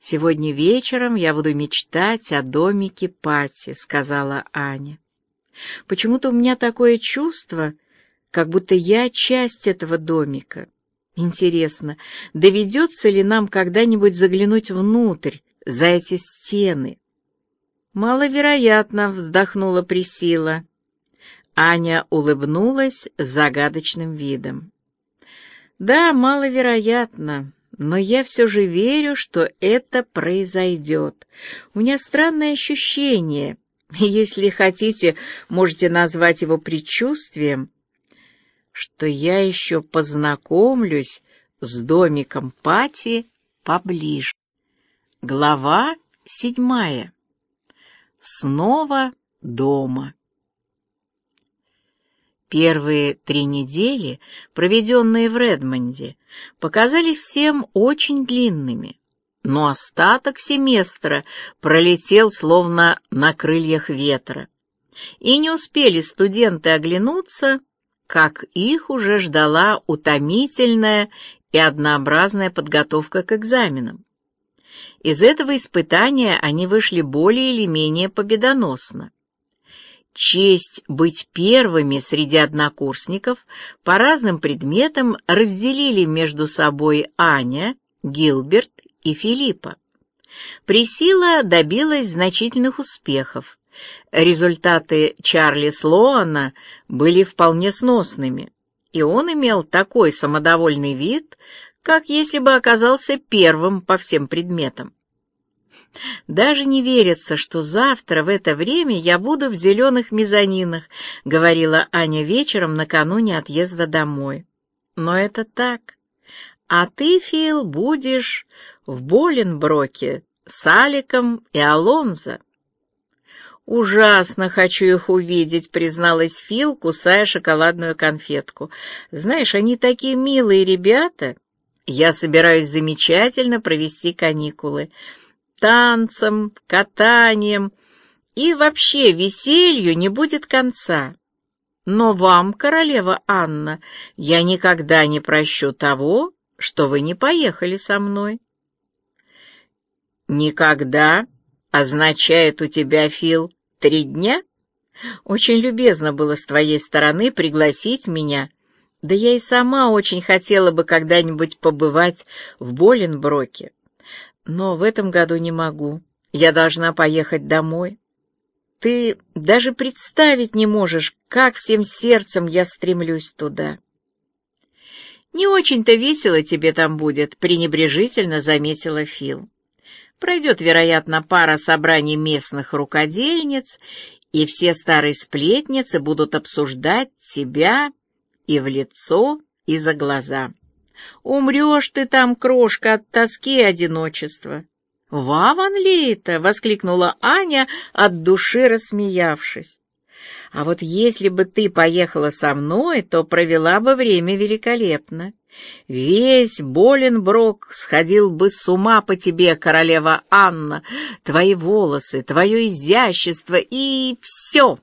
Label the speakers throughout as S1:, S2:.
S1: «Сегодня вечером я буду мечтать о домике Пати», — сказала Аня. «Почему-то у меня такое чувство, как будто я часть этого домика. Интересно, доведется ли нам когда-нибудь заглянуть внутрь, за эти стены?» «Маловероятно», — вздохнула Присила. Аня улыбнулась загадочным видом. «Да, маловероятно, но я все же верю, что это произойдет. У меня странное ощущение, если хотите, можете назвать его предчувствием, что я еще познакомлюсь с домиком Пати поближе. Глава седьмая. Снова дома. Первые три недели, проведенные в Редмонде, показались всем очень длинными, но остаток семестра пролетел словно на крыльях ветра. И не успели студенты оглянуться, как их уже ждала утомительная и однообразная подготовка к экзаменам. Из этого испытания они вышли более или менее победоносно честь быть первыми среди однокурсников по разным предметам разделили между собой Аня, Гилберт и Филиппа. Присила добилась значительных успехов. Результаты Чарли Слоана были вполне сносными, и он имел такой самодовольный вид, как если бы оказался первым по всем предметам. «Даже не верится, что завтра в это время я буду в зеленых мезонинах», — говорила Аня вечером накануне отъезда домой. «Но это так. А ты, Фил, будешь в Боленброке с Аликом и Алонзо». «Ужасно хочу их увидеть», — призналась Фил, кусая шоколадную конфетку. «Знаешь, они такие милые ребята. Я собираюсь замечательно провести каникулы танцам, катанием и вообще веселью не будет конца. Но вам, королева Анна, я никогда не прощу того, что вы не поехали со мной. Никогда означает у тебя, Фил, три дня? Очень любезно было с твоей стороны пригласить меня. Да я и сама очень хотела бы когда-нибудь побывать в Боленброке но в этом году не могу. Я должна поехать домой. Ты даже представить не можешь, как всем сердцем я стремлюсь туда. Не очень-то весело тебе там будет, пренебрежительно заметила Фил. Пройдет, вероятно, пара собраний местных рукодельниц, и все старые сплетницы будут обсуждать тебя и в лицо, и за глаза. Умрешь ты там, крошка, от тоски и одиночества. «В Аванлейте!» — воскликнула Аня, от души рассмеявшись. «А вот если бы ты поехала со мной, то провела бы время великолепно. Весь Боленброк сходил бы с ума по тебе, королева Анна, твои волосы, твое изящество и все.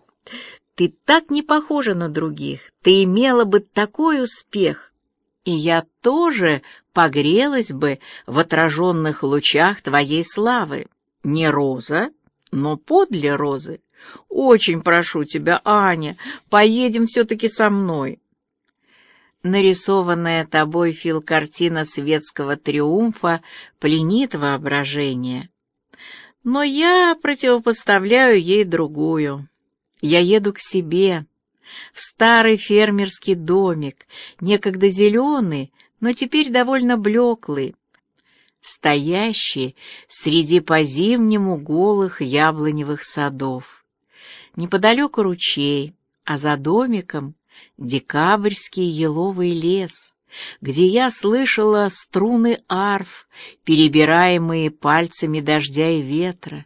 S1: Ты так не похожа на других, ты имела бы такой успех и я тоже погрелась бы в отраженных лучах твоей славы. Не роза, но подле розы. Очень прошу тебя, Аня, поедем все-таки со мной. Нарисованная тобой, Фил, картина светского триумфа пленит воображение. Но я противопоставляю ей другую. Я еду к себе, в старый фермерский домик, некогда зеленый, но теперь довольно блеклый, стоящий среди по-зимнему голых яблоневых садов. Неподалеку ручей, а за домиком декабрьский еловый лес, где я слышала струны арф, перебираемые пальцами дождя и ветра.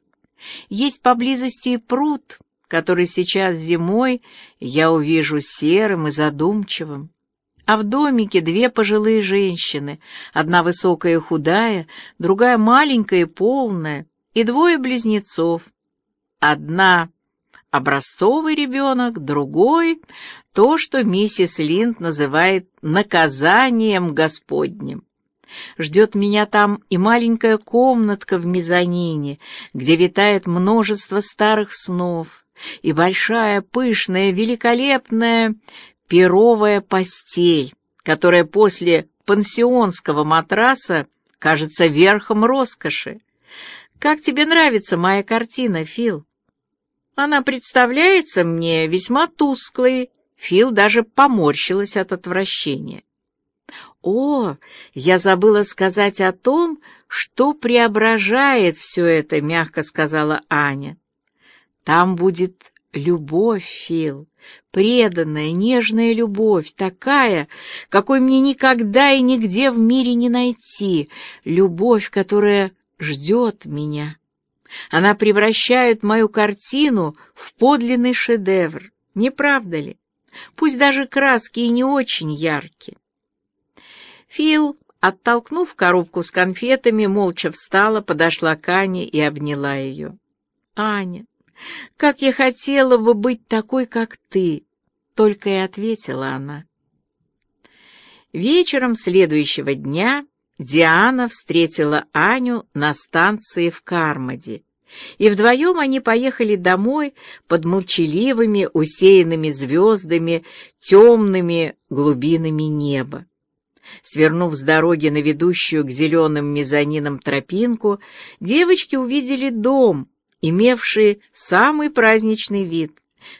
S1: Есть поблизости и пруд, который сейчас зимой я увижу серым и задумчивым. А в домике две пожилые женщины, одна высокая и худая, другая маленькая и полная, и двое близнецов. Одна — образцовый ребенок, другой — то, что миссис Линд называет «наказанием Господним». Ждет меня там и маленькая комнатка в мезонине, где витает множество старых снов, и большая, пышная, великолепная перовая постель, которая после пансионского матраса кажется верхом роскоши. Как тебе нравится моя картина, Фил? Она представляется мне весьма тусклой. Фил даже поморщилась от отвращения. О, я забыла сказать о том, что преображает все это, мягко сказала Аня. Там будет любовь, Фил, преданная, нежная любовь, такая, какой мне никогда и нигде в мире не найти, любовь, которая ждет меня. Она превращает мою картину в подлинный шедевр, не правда ли? Пусть даже краски и не очень яркие. Фил, оттолкнув коробку с конфетами, молча встала, подошла к Ане и обняла ее. «Аня, как я хотела бы быть такой, как ты!» Только и ответила она. Вечером следующего дня Диана встретила Аню на станции в Кармаде, и вдвоем они поехали домой под молчаливыми, усеянными звездами, темными глубинами неба. Свернув с дороги на ведущую к зеленым мезонинам тропинку, девочки увидели дом, имевший самый праздничный вид.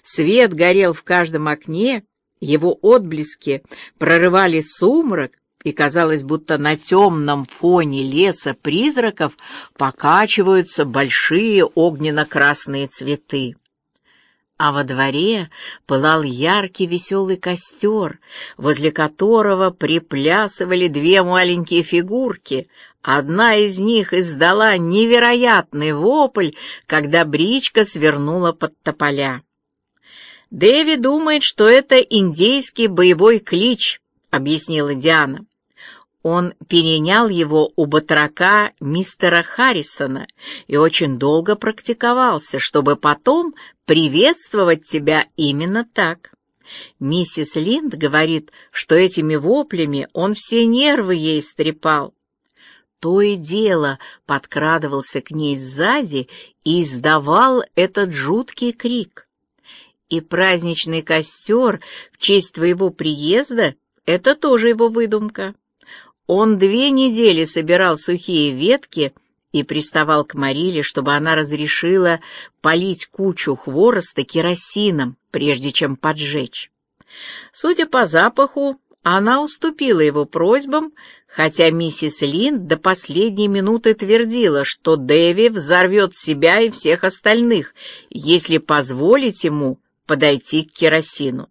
S1: Свет горел в каждом окне, его отблески прорывали сумрак, и казалось, будто на темном фоне леса призраков покачиваются большие огненно-красные цветы а во дворе пылал яркий веселый костер, возле которого приплясывали две маленькие фигурки. Одна из них издала невероятный вопль, когда бричка свернула под тополя. «Дэви думает, что это индейский боевой клич», — объяснила Диана. Он перенял его у батрака мистера Харрисона и очень долго практиковался, чтобы потом приветствовать тебя именно так. Миссис Линд говорит, что этими воплями он все нервы ей стрепал. То и дело подкрадывался к ней сзади и издавал этот жуткий крик. И праздничный костер в честь твоего приезда — это тоже его выдумка. Он две недели собирал сухие ветки — и приставал к Мариле, чтобы она разрешила полить кучу хвороста керосином, прежде чем поджечь. Судя по запаху, она уступила его просьбам, хотя миссис Линд до последней минуты твердила, что Дэви взорвет себя и всех остальных, если позволить ему подойти к керосину.